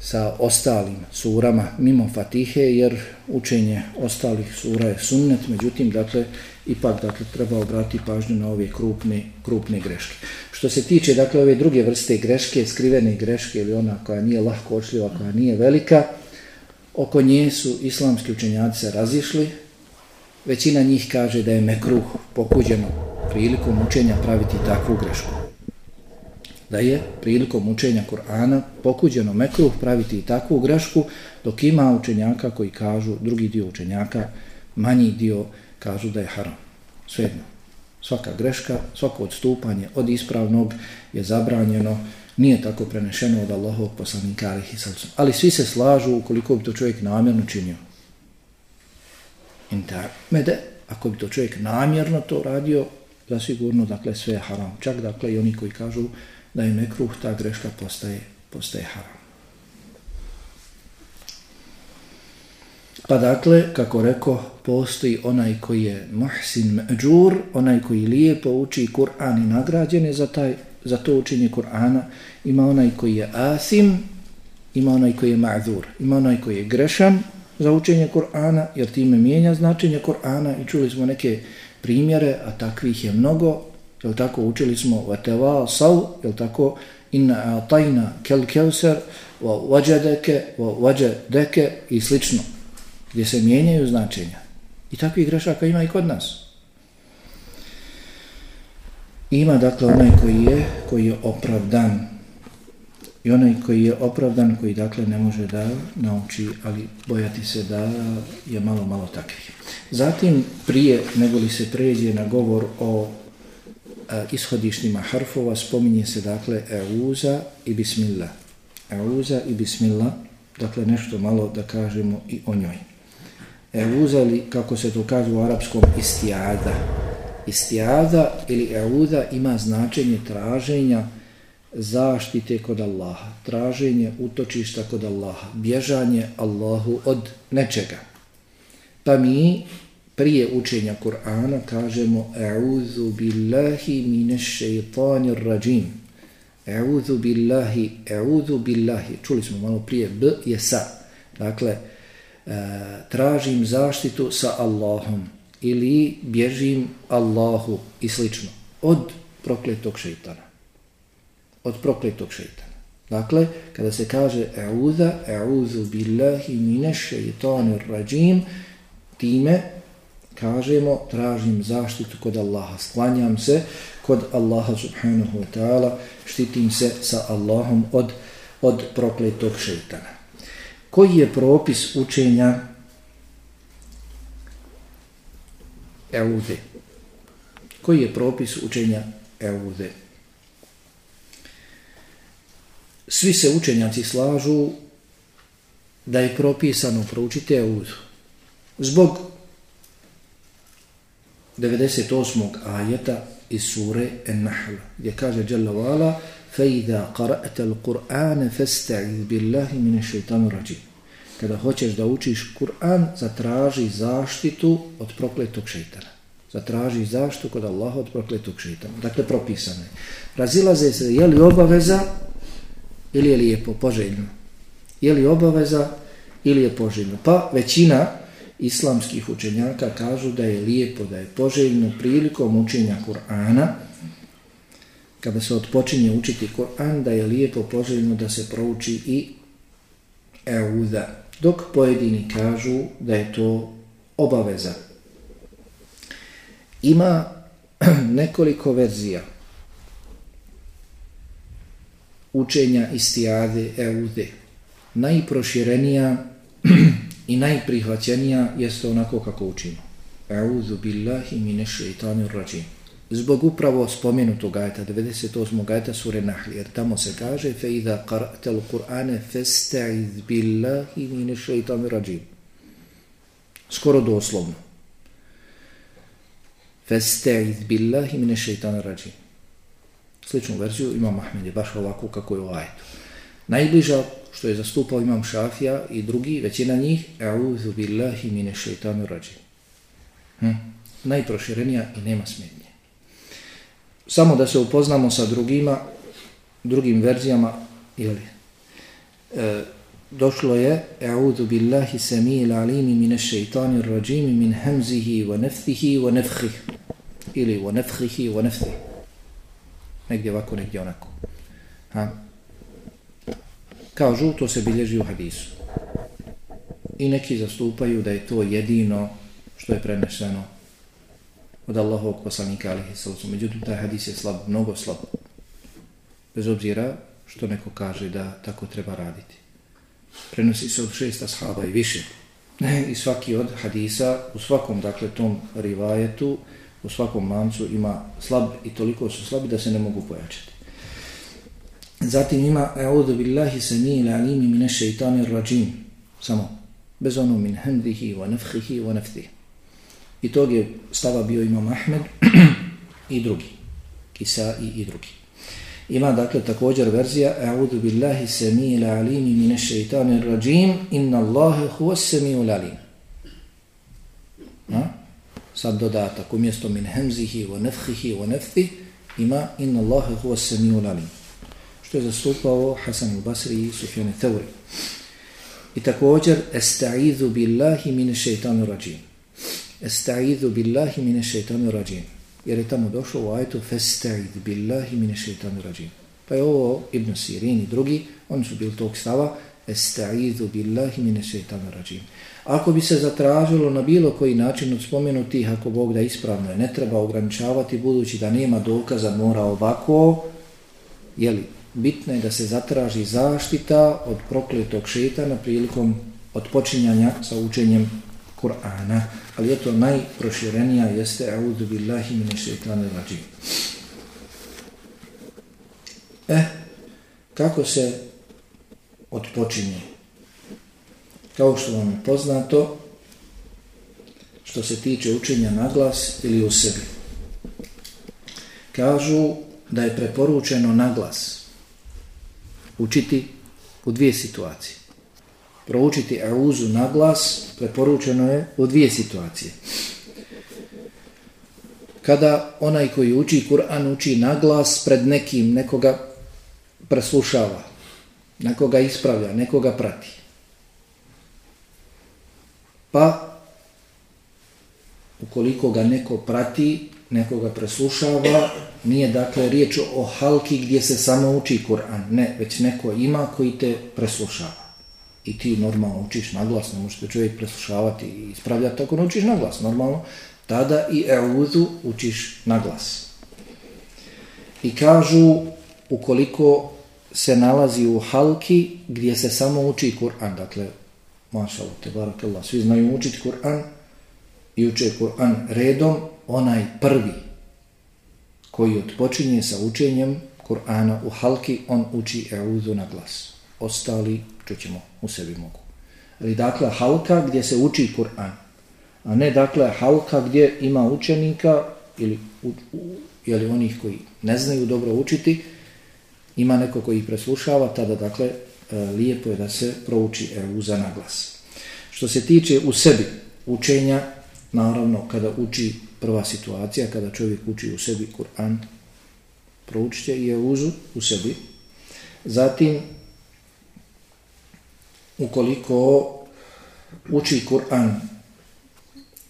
Speaker 1: sa ostalim surama mimo fatihe, jer učenje ostalih sura je sunnet, međutim, dakle, ipak dakle, treba obrati pažnju na ove krupne, krupne greške. Što se tiče dakle, ove druge vrste greške, skrivene greške ili ona koja nije lahko očljiva, koja nije velika, oko nje su islamski učenjaci se razišli. Većina njih kaže da je mekruh pokuđeno prilikom učenja praviti takvu grešku. Da je prilikom učenja Kur'ana pokuđeno mekruh praviti takvu grešku, dok ima učenjaka koji kažu, drugi dio učenjaka, manji dio kažu da je haram. Svejedno. Svaka greška, svako odstupanje od ispravnog je zabranjeno nije tako prenešeno od Allahovog poslanika alihi sallam. Ali svi se slažu ukoliko bi to čovjek namjerno činio. Intermede, ako bi to čovjek namjerno to radio, zasigurno, dakle, sve je haram. Čak, dakle, i oni koji kažu da je nekruh, ta greška postaje, postaje haram. Pa dakle, kako reko, postoji onaj koji je muhsin međur, onaj koji lijepo uči Kur'an i nagrađen je za taj za to učenje Kur'ana, ima onaj koji je asim, ima onaj koji je ma'zur, ima onaj koji je grešan za učenje Kur'ana, jer time mijenja značenje Kur'ana i čuli smo neke primjere, a takvih je mnogo, jel tako učili smo vateva sav, jel tako inna atajna kel kevser, wa vađadeke, wa vađadeke i slično, gdje se mijenjaju značenja. I takvih grešaka ima i kod nas. Ima dakle onaj koji je, koji je opravdan i onaj koji je opravdan, koji dakle ne može da nauči, ali bojati se da je malo, malo takvih. Zatim, prije nego li se pređe na govor o e, a, ishodišnjima harfova, spominje se dakle euza i bismillah. Euza i bismillah, dakle nešto malo da kažemo i o njoj. Euza ili kako se to kaže u arapskom istijada, istijada ili euda ima značenje traženja zaštite kod Allaha, traženje utočišta kod Allaha, bježanje Allahu od nečega. Pa mi prije učenja Kur'ana kažemo Euzu billahi mineš šeitanir rajim. Euzu billahi, euzu billahi. Čuli smo malo prije, B je sa. Dakle, e, tražim zaštitu sa Allahom ili bježim Allahu i slično od prokletog šeitana. Od prokletog šeitana. Dakle, kada se kaže e'udha, e'udhu billahi mine šeitanir rajim, time kažemo tražim zaštitu kod Allaha, sklanjam se kod Allaha subhanahu wa ta'ala, štitim se sa Allahom od, od prokletog šeitana. Koji je propis učenja Eude? Koji je propis učenja Eude? Svi se učenjaci slažu da je propisano proučiti Eudu. Zbog 98. ajeta iz sure An-Nahl, gdje kaže Jalla wa'ala فَإِذَا قَرَأْتَ الْقُرْآنَ فَاسْتَعِذْ بِاللَّهِ مِنَ الشَّيْطَانُ رَجِيمُ Kada hoćeš da učiš Kur'an, zatraži zaštitu od prokletog šeitana. Zatraži zaštitu kod Allaha od prokletog šeitana. Dakle, propisano je. Razilaze se je li obaveza ili je lijepo, poželjno. Je li obaveza ili je poželjno. Pa većina islamskih učenjaka kažu da je lijepo, da je poželjno prilikom učenja Kur'ana, kada se odpočinje učiti Kur'an, da je lijepo poželjno da se prouči i Euda, dok pojedini kažu da je to obaveza. Ima [clears throat] nekoliko verzija učenja istijade Eude. Najproširenija [clears throat] i najprihvaćenija jeste onako kako učimo. A'udhu billahi mine šeitanir rađim. Zbog upravo spomenutog ajta, 98. ajta sure Nahl, jer tamo se kaže فَإِذَا قَرَأْتَ الْقُرْآنَ فَاسْتَعِذْ بِاللَّهِ billahi الشَّيْطَانِ رَجِيمِ. Skoro doslovno. فَاسْتَعِذْ billahi مِنَ الشَّيْطَانِ رَجِيمِ Sličnu verziju ima Mahmed, je baš ovako kako je u ajtu. Najbliža što je zastupao imam Šafija i drugi, većina njih, أَعُوذُ billahi مِنَ الشَّيْطَانِ رَجِيمِ Hm? Najproširenija i nema smetnje. Samo da se upoznamo sa drugima, drugim verzijama, jeli, e, došlo je, E'udhu billahi samil alimi mine šeitanir rađimi min hemzihi wa neftihi wa nefhih. Ili wa nefhihi wa nefthih. Negdje ovako, negdje onako. Ha? Kažu, to se bilježi u hadisu. I neki zastupaju da je to jedino što je preneseno od Allahovog poslanika alihi sallam. Međutim, taj hadis je slab, mnogo slab. Bez obzira što neko kaže da tako treba raditi. Prenosi se od šest ashaba i više. I svaki od hadisa, u svakom, dakle, tom rivajetu, u svakom lancu ima slab i toliko su slabi da se ne mogu pojačati. Zatim ima Eudu billahi samijil alimi mine šeitanir rajim. Samo. Bez ono min hamdihi wa nafhihi wa nafthi. I tog je stava bio imam Ahmed [clears throat] i drugi. Kisa i, i drugi. Ima dakle također verzija A'udhu billahi samijil alimi mine šeitanir rajim inna Allahe huwa samijul alim. Ha? Sad dodatak umjesto min hemzihi wa nefhihi wa nafthi ima inna Allahe huwa samijul alim što je zastupao Hasan al-Basri i Sufjan al-Thawri. I također, esta'idhu billahi mine šeitanir rajim. Esta'idhu billahi mine šeitanu rađim. Jer je tamo došlo u ajetu festa'idh billahi mine šeitanu rađim. Pa je ovo Ibn Sirin i drugi, oni su bili tog stava, esta'idhu billahi mine šeitanu rađim. Ako bi se zatražilo na bilo koji način od spomenutih, ako Bog da ispravno je, ne treba ograničavati, budući da nema dokaza, mora ovako, jeli, bitno je da se zatraži zaštita od prokletog šetana prilikom odpočinjanja sa učenjem Kur'ana. Ali je to najproširenija jeste A'udhu billahi mine šeitanir rađim. Eh, kako se odpočinje? Kao što vam je poznato, što se tiče učenja na glas ili u sebi. Kažu da je preporučeno na glas učiti u dvije situacije. Proučiti auzu na glas preporučeno je u dvije situacije. Kada onaj koji uči Kur'an uči na glas pred nekim, nekoga preslušava, nekoga ispravlja, nekoga prati. Pa, ukoliko ga neko prati, nekoga preslušava, nije dakle riječ o halki gdje se samo uči Kur'an, ne, već neko ima koji te preslušava i ti normalno učiš na glas, ne možete čovjek preslušavati i ispravljati ako ne učiš na glas, normalno, tada i euzu učiš na glas. I kažu, ukoliko se nalazi u halki gdje se samo uči Kur'an, dakle, mašallah, te barakallah, svi znaju učiti Kur'an i uče Kur'an redom, onaj prvi koji odpočinje sa učenjem Kur'ana u halki, on uči euzu na glas. Ostali, čućemo, u sebi mogu. Ali dakle, halka gdje se uči Kur'an, a ne dakle halka gdje ima učenika ili u, u, jeli, onih koji ne znaju dobro učiti, ima neko koji ih preslušava, tada dakle e, lijepo je da se prouči euza na glas. Što se tiče u sebi učenja, naravno kada uči prva situacija, kada čovjek uči u sebi Kur'an, proučite je i euzu u sebi. Zatim, ukoliko uči Kur'an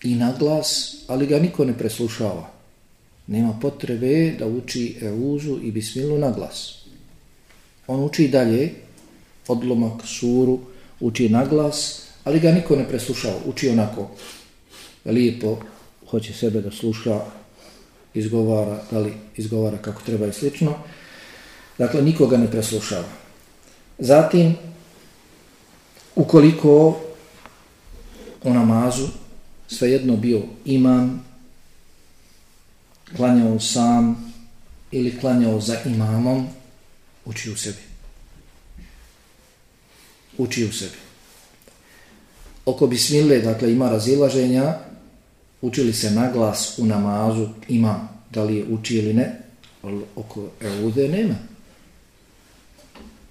Speaker 1: i na glas, ali ga niko ne preslušava, nema potrebe da uči euzu i bismilu na glas. On uči dalje, odlomak, suru, uči na glas, ali ga niko ne preslušava. Uči onako lijepo, hoće sebe da sluša, izgovara, da li izgovara kako treba i slično. Dakle, nikoga ne preslušava. Zatim, ukoliko u namazu svejedno bio imam, klanjao sam ili klanjao za imamom, uči u sebi. Uči u sebi. Oko bismile, dakle, ima razilaženja, učili se na glas u namazu, ima da li je uči ili ne, ali oko eude nema.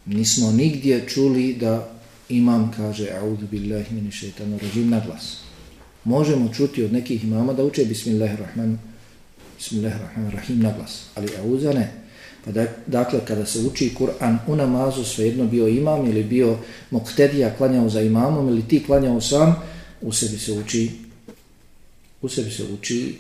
Speaker 1: Nismo nigdje čuli da imam kaže a'udhu billahi min šeitanu rajim na glas. Možemo čuti od nekih imama da uče bismillahirrahman bismillahirrahmanirrahim na glas, ali a'udha ne. Pa da, dakle, kada se uči Kur'an u namazu, svejedno bio imam ili bio moktedija klanjao za imamom ili ti klanjao sam, u sebi se uči u sebi se uči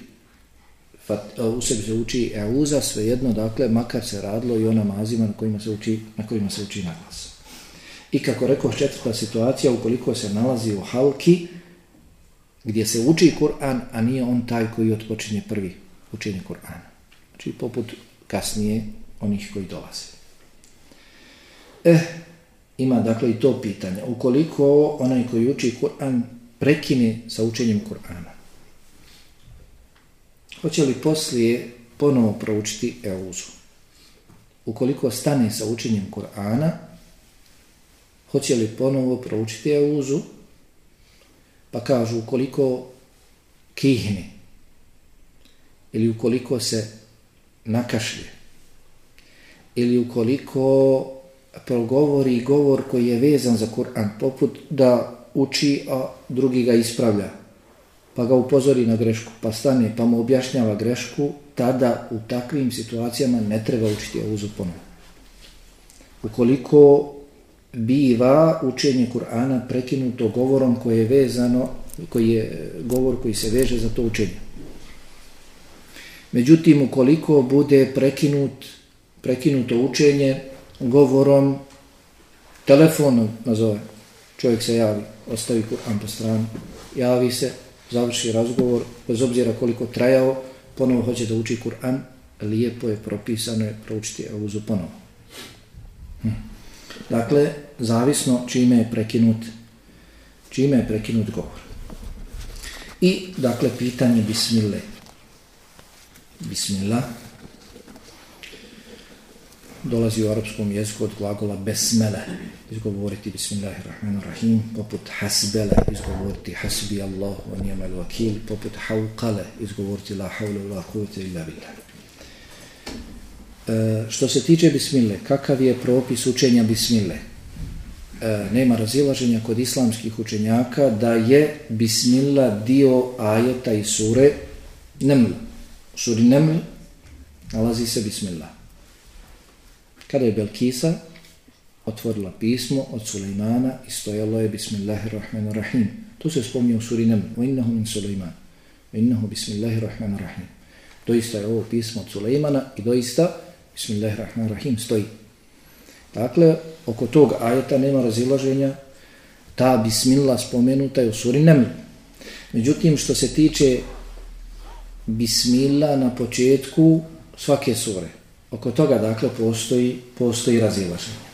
Speaker 1: fat, e, u sebi se uči euza, svejedno, dakle, makar se radilo i o namazima na kojima se uči, na kojima se uči naglas. I kako rekao četvrta situacija, ukoliko se nalazi u halki, gdje se uči Kur'an, a nije on taj koji otpočinje prvi učenje Kur'ana. Znači, poput kasnije onih koji dolaze. Eh, ima dakle i to pitanje. Ukoliko onaj koji uči Kur'an prekine sa učenjem Kur'ana, hoće li poslije ponovo proučiti Euzu? Ukoliko stane sa učenjem Kur'ana, hoće li ponovo proučiti Euzu? Pa kažu, ukoliko kihne ili ukoliko se nakašlje ili ukoliko progovori govor koji je vezan za Kur'an, poput da uči, a drugi ga ispravlja, pa ga upozori na grešku, pa stane, pa mu objašnjava grešku, tada u takvim situacijama ne treba učiti euzu ponovo. Ukoliko biva učenje Kur'ana prekinuto govorom koji je vezano, koji je govor koji se veže za to učenje. Međutim, ukoliko bude prekinut prekinuto učenje govorom, telefonom nazove, čovjek se javi, ostavi Kur'an po strani, javi se, završi razgovor, bez obzira koliko trajao, ponovo hoće da uči Kur'an, lijepo je propisano je proučiti Euzu ponovo. Hm. Dakle, zavisno čime je prekinut, čime je prekinut govor. I, dakle, pitanje bismile. Bismillah dolazi u arapskom jeziku od glagola besmele, izgovoriti bismillahirrahmanirrahim, poput hasbele, izgovoriti hasbi Allah wa nijamal vakil, poput hauqale, izgovoriti la haule, la kuvvete illa billah. E, što se tiče bismile, kakav je propis učenja bismile? E, nema razilaženja kod islamskih učenjaka da je bismila dio ajeta i sure Neml. U suri Neml nalazi se bismillah. Kada je Belkisa otvorila pismo od Sulejmana i stojalo je Bismillahirrahmanirrahim. Tu se spomnio u suri Neml. O innahu min Sulejman. O innahu Bismillahirrahmanirrahim. Doista je ovo pismo od Sulejmana i doista Bismillahirrahmanirrahim stoji. Dakle, oko tog ajeta nema razilaženja Ta bismillah spomenuta je u suri Neml. Međutim, što se tiče bismillah na početku svake sure, oko toga dakle postoji, postoji razilaženje.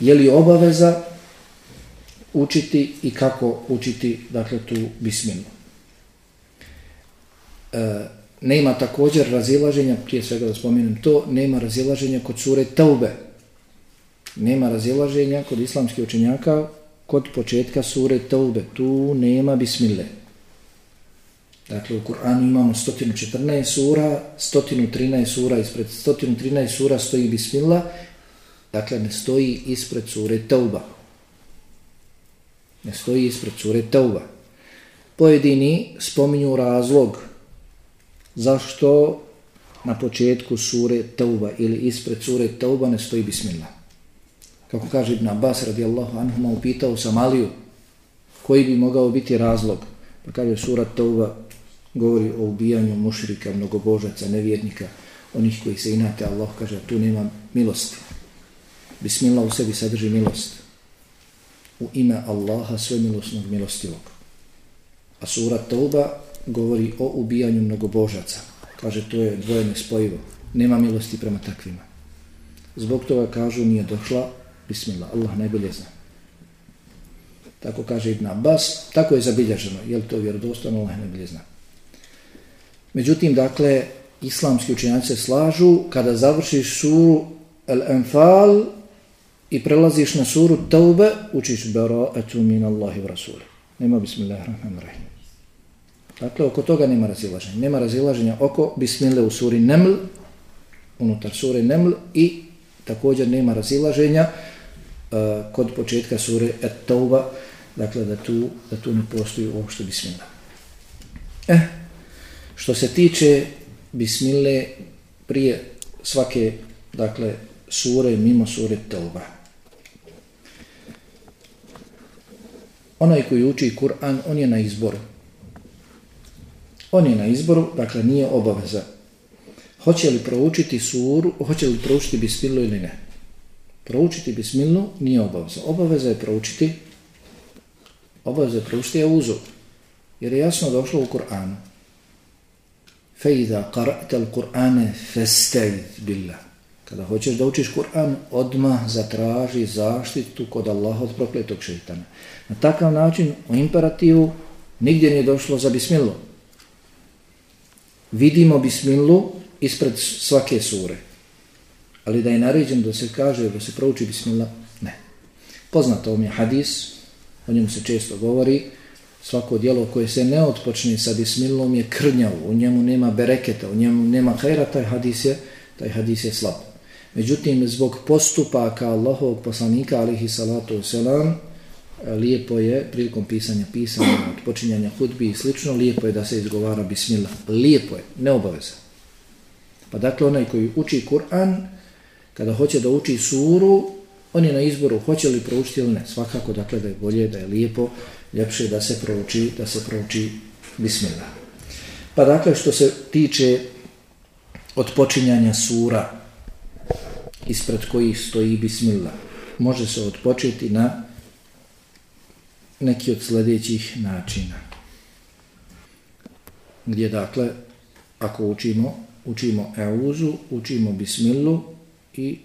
Speaker 1: Je li obaveza učiti i kako učiti dakle tu bismillah? E, nema također razilaženja, prije svega da spomenem to, nema razilaženja kod sure Taube. Nema razilaženja kod islamskih učenjaka kod početka sure Taube. Tu nema bismile. Dakle, u Kur'anu imamo 114 sura, 113 sura, ispred 113 sura stoji bismillah, dakle, ne stoji ispred sure Tauba. Ne stoji ispred sure Tauba. Pojedini spominju razlog zašto na početku sure Tauba ili ispred sure Tauba ne stoji bismillah. Kako kaže Ibn Abbas radijallahu anhu ma upitao sam Aliju koji bi mogao biti razlog. Pa kaže sura Tauba govori o ubijanju mušrika, mnogobožaca, nevjernika, onih koji se inate Allah kaže tu nema milosti. Bismillah u sebi sadrži milost. U ime Allaha sve milosnog milostivog. A sura Tauba govori o ubijanju mnogobožaca. Kaže, to je dvoje nespojivo. Nema milosti prema takvima. Zbog toga kažu, nije došla, bismillah, Allah najbolje zna. Tako kaže Ibn Abbas, tako je zabilježeno. Je li to vjerodostojno, Allah najbolje zna. Međutim, dakle, islamski učenjaci se slažu, kada završiš suru Al-Anfal i prelaziš na suru Taube, učiš Bera etu min Allahi v Rasuli. Nema bismillahirrahmanirrahim. Dakle, oko toga nema razilaženja. Nema razilaženja oko bismile u suri Neml, unutar sure Neml i također nema razilaženja uh, kod početka sure Et-Tauba, dakle, da tu, da tu ne postoji uopšte bismila. Eh, što se tiče bismile prije svake, dakle, sure mimo sure Tauba. Onaj koji uči Kur'an, on je na izboru. On je na izboru, dakle nije obaveza. Hoće li proučiti suru, hoće li proučiti bismilu ili ne? Proučiti bismilu nije obaveza. Obaveza je proučiti obaveza je proučiti je. Jer je jasno došlo u Kur'anu. Fejda qara'ta al-Qur'ane festevit billah. Kada hoćeš da učiš Kur'an, odmah zatraži zaštitu kod Allaha od prokletog šeitana. Na takav način, u imperativu, nigdje nije došlo za bismilu vidimo bismilu ispred svake sure. Ali da je naređen da se kaže da se prouči bismila, ne. Poznato mi je hadis, o njemu se često govori, svako dijelo koje se ne otpočne sa bismilom je krnjavo, u njemu nema bereketa, u njemu nema hajra, taj hadis je, taj hadis je slab. Međutim, zbog postupaka Allahovog poslanika, alihi salatu wasalam, lijepo je prilikom pisanja pisanja, od počinjanja hudbi i slično, lijepo je da se izgovara bismillah. Lijepo je, ne obaveza. Pa dakle, onaj koji uči Kur'an, kada hoće da uči suru, on je na izboru, hoće li proučiti ili ne. Svakako, dakle, da je bolje, da je lijepo, ljepše da se prouči, da se prouči bismillah. Pa dakle, što se tiče odpočinjanja sura, ispred kojih stoji bismillah, može se odpočeti na neki od sljedećih načina. Gdje dakle, ako učimo, učimo euzu, učimo bismilu i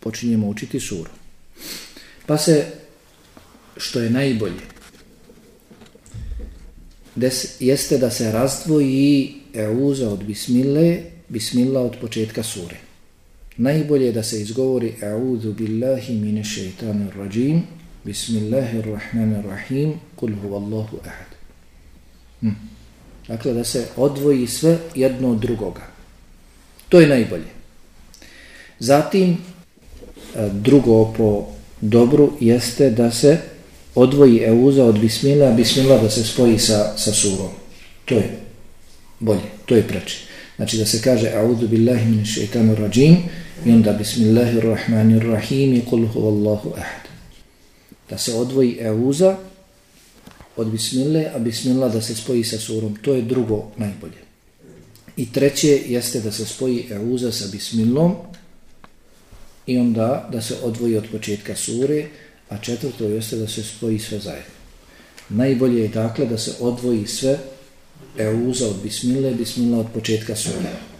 Speaker 1: počinjemo učiti suru. Pa se, što je najbolje, des, jeste da se razdvoji euza od bismile, bismila od početka sure. Najbolje je da se izgovori euzu billahi mine šeitanir rajim, Bismillahirrahmanirrahim, kul huvallahu ahad. Hm. Dakle, da se odvoji sve jedno od drugoga. To je najbolje. Zatim, e, drugo po dobru jeste da se odvoji euza od bismila, bismila da se spoji sa, sa surom. To je bolje, to je preče. Znači da se kaže audu billahi min šeitanu rajim i onda bismillahirrahmanirrahim i kul huvallahu ahad da se odvoji euza od bismile, a bismila da se spoji sa surom. To je drugo najbolje. I treće jeste da se spoji euza sa bismilom i onda da se odvoji od početka sure, a četvrto jeste da se spoji sve zajedno. Najbolje je dakle da se odvoji sve euza od bismile, bismila od početka sure.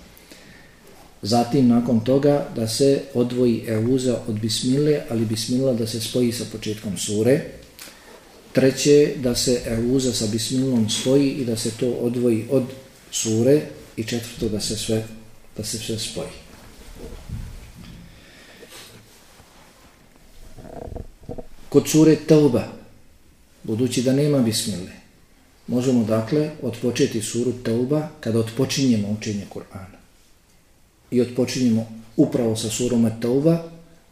Speaker 1: Zatim nakon toga da se odvoji euza od bismile, ali bismila da se spoji sa početkom sure. Treće, da se euza sa bismilom spoji i da se to odvoji od sure. I četvrto, da se sve, da se sve spoji. Kod sure Tauba, budući da nema bismile, možemo dakle odpočeti suru Tauba kada otpočinjemo učenje Kur'ana. I odpočinjemo upravo sa surom Tauba,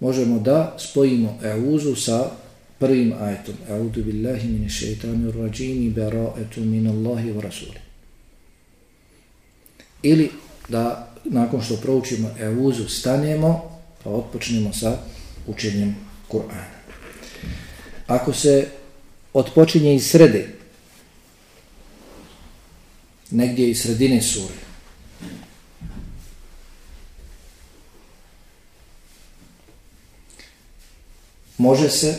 Speaker 1: možemo da spojimo Euzu sa prvim ajetom. Eudu billahi min šeitanu rajimi bara'etu min Allahi wa rasuli. Ili da nakon što proučimo Euzu stanemo pa odpočnemo sa učenjem Kur'ana ako se odpočinje iz srede, negdje iz sredine sure, može se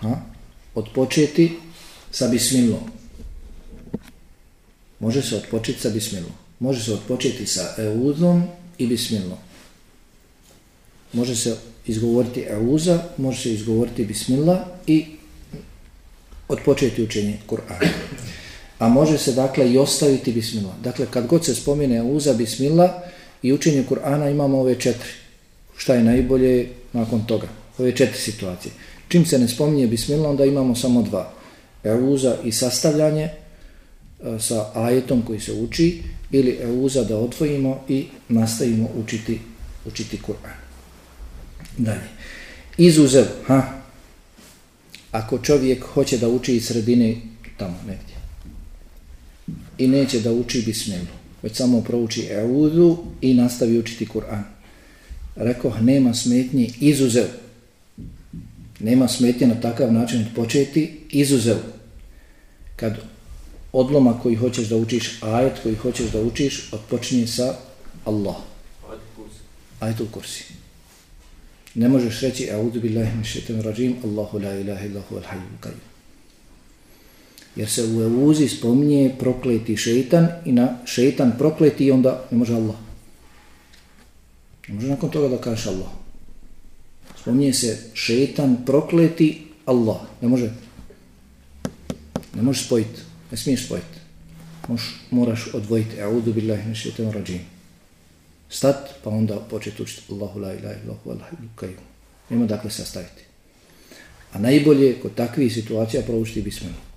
Speaker 1: ha, odpočeti sa bismilom. Može se odpočeti sa bismilom. Može se odpočeti sa euzom i bismilom može se izgovoriti euza, može se izgovoriti bismillah i odpočeti učenje Kur'ana. A može se dakle i ostaviti bismila. Dakle, kad god se spomine euza, bismillah i učenje Kur'ana imamo ove četiri. Šta je najbolje nakon toga? Ove četiri situacije. Čim se ne spominje bismillah, onda imamo samo dva. Euza i sastavljanje e, sa ajetom koji se uči ili euza da odvojimo i nastavimo učiti, učiti Kur'an. Dalje. Izuzev, ha? Ako čovjek hoće da uči iz sredine tamo negdje i neće da uči Bismillah, već samo prouči eudu i nastavi učiti Kur'an. Rekoh, nema smetnje, izuzev. Nema smetnje na takav način početi, izuzev. Kad odloma koji hoćeš da učiš, ajet koji hoćeš da učiš, odpočinje sa Allah. Ajetul kursi ne možeš reći eudu billahi min shaitanir rajim Allahu la ilaha illahu al hayyul qayyum jer se u euzi spominje prokleti šeitan i na šeitan prokleti i onda ne može Allah ne može nakon toga da kaže Allah spominje se šeitan prokleti Allah ne može ne možeš spojiti ne smiješ spojiti Moš, moraš odvojiti a'udhu billahi min šeitan rađim. stat, pa onda početi učiti Allahu la ilaha illahu Allah al-hayyul. Nema dakle sastaviti. A najbolje kod takvih situacija proučiti bismilu.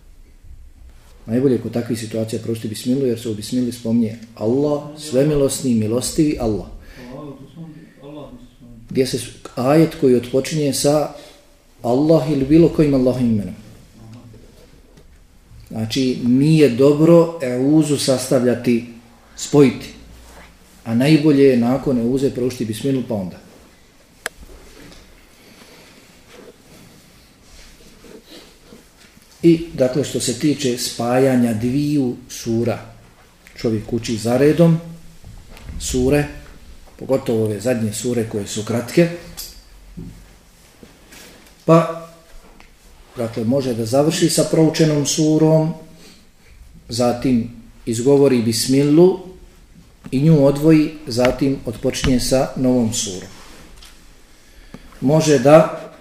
Speaker 1: Najbolje kod takvih situacija prošli bismilu jer se u bismili spomnje Allah, svemilosni, milostivi Allah. Gdje se ajet koji odpočinje sa Allah ili bilo kojim Allahom imenom. Znači, nije dobro euzu sastavljati, spojiti. A najbolje je nakon euze prošli bismilu pa onda. I dakle što se tiče spajanja dviju sura, čovjek uči za redom sure, pogotovo ove zadnje sure koje su kratke, pa dakle može da završi sa proučenom surom, zatim izgovori bismilu i nju odvoji, zatim odpočinje sa novom surom. Može da,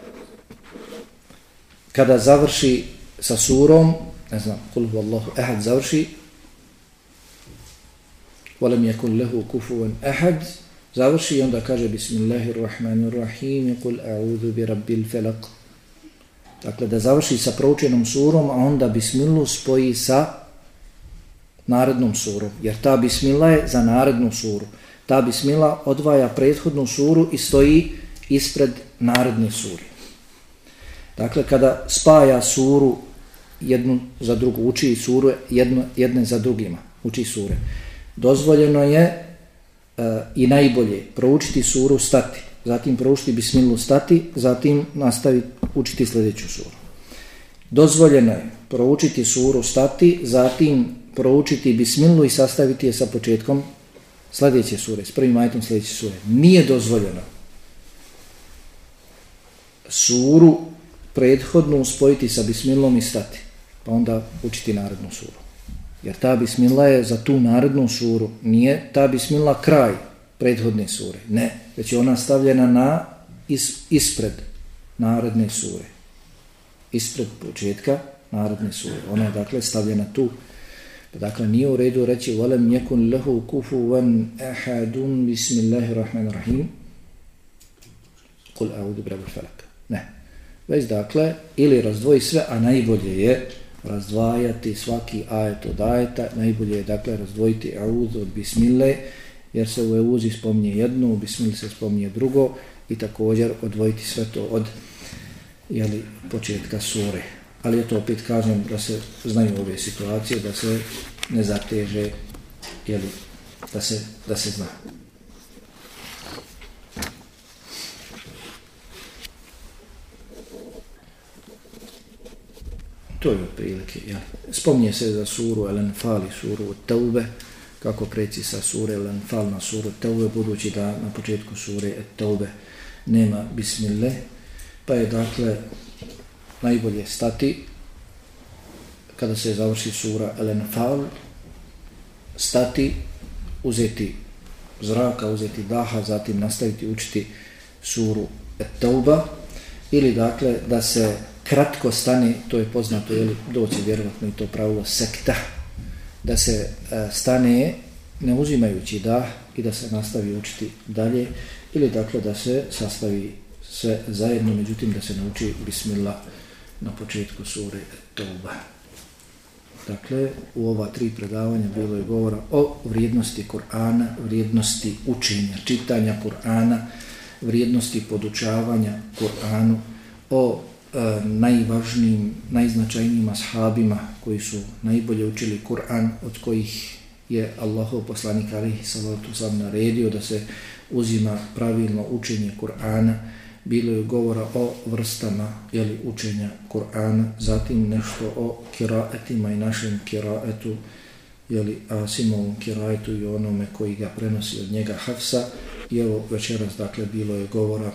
Speaker 1: kada završi sa surom, ne znam, kul Allahu ehad završi, volem je kul lehu kufuvan ehad, završi i onda kaže Bismillahirrahmanirrahim, kul a'udhu bi rabbil felak. Dakle, da završi sa proučenom surom, a onda Bismillu spoji sa narednom surom. jer ta bismila je za narednu suru. Ta bismila odvaja prethodnu suru i stoji ispred naredne suri. Dakle, kada spaja suru jednu za drugu, uči sure jedno, jedne za drugima, uči sure, dozvoljeno je e, i najbolje proučiti suru stati, zatim proučiti bismilu stati, zatim nastaviti učiti sljedeću suru. Dozvoljeno je proučiti suru stati, zatim proučiti bismilu i sastaviti je sa početkom sljedeće sure, s prvim ajetom sljedeće sure, nije dozvoljeno suru prethodnu spojiti sa bismilom i stati, pa onda učiti narednu suru. Jer ta bismila je za tu narednu suru, nije ta bismila kraj prethodne sure, ne, već je ona stavljena na is, ispred naredne sure. Ispred početka naredne sure. Ona je dakle stavljena tu. Pa dakle nije u redu reći وَلَمْ يَكُنْ لَهُ كُفُوًا أَحَدٌ بِسْمِ اللَّهِ ahadun bismillahirrahmanirrahim kul أَعُدُ brebu الْفَلَكَ Ne. Već dakle, ili razdvoji sve, a najbolje je razdvajati svaki ajet od ajeta, najbolje je dakle razdvojiti auz od bismile, jer se u euzi spominje jedno, u bismili se spominje drugo, i također odvojiti sve to od jeli, početka sure. Ali je to opet kažem da se znaju ove situacije, da se ne zateže, jeli, da, se, da se zna. To je prilike. jel? Spomnije se za suru Al-Anfal i suru Taube, kako preci sa sure Al-Anfal na suru Taube, budući da na početku sure Taube nema bismille, pa je dakle najbolje stati kada se završi sura Al-Anfal, stati, uzeti zraka, uzeti daha, zatim nastaviti učiti suru Et-Tauba, ili dakle da se kratko stani, to je poznato, jel, doći vjerovatno i to pravilo sekta, da se e, stane ne uzimajući dah i da se nastavi učiti dalje, ili dakle da se sastavi sve zajedno, međutim da se nauči bismillah na početku sure Tauba. Dakle, u ova tri predavanja bilo je govora o vrijednosti Kur'ana, vrijednosti učenja, čitanja Kur'ana, vrijednosti podučavanja Kur'anu, o e, najvažnijim, najznačajnijim ashabima koji su najbolje učili Kur'an, od kojih je Allahov poslanik alihi salatu sam naredio da se uzima pravilno učenje Kur'ana, bilo je govora o vrstama jeli, učenja Kur'ana, zatim nešto o kiraetima i našem kiraetu, jeli, Asimovom kiraetu i onome koji ga prenosi od njega Hafsa. I evo večeras, dakle, bilo je govora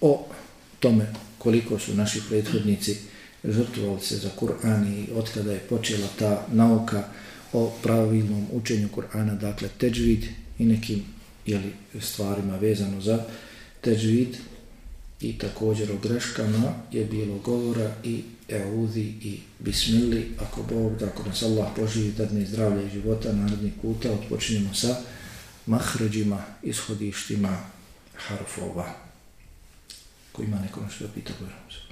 Speaker 1: o tome koliko su naši prethodnici žrtvovali se za Kur'an i od kada je počela ta nauka o pravilnom učenju Kur'ana, dakle, teđvid i nekim jeli, stvarima vezano za teđvid i također o greškama je bilo govora i eudi i bismili ako Bog, da ako nas Allah poživi da zdravlje i života narodnih puta, odpočinjemo sa mahređima, ishodištima harfova. Ko ima neko što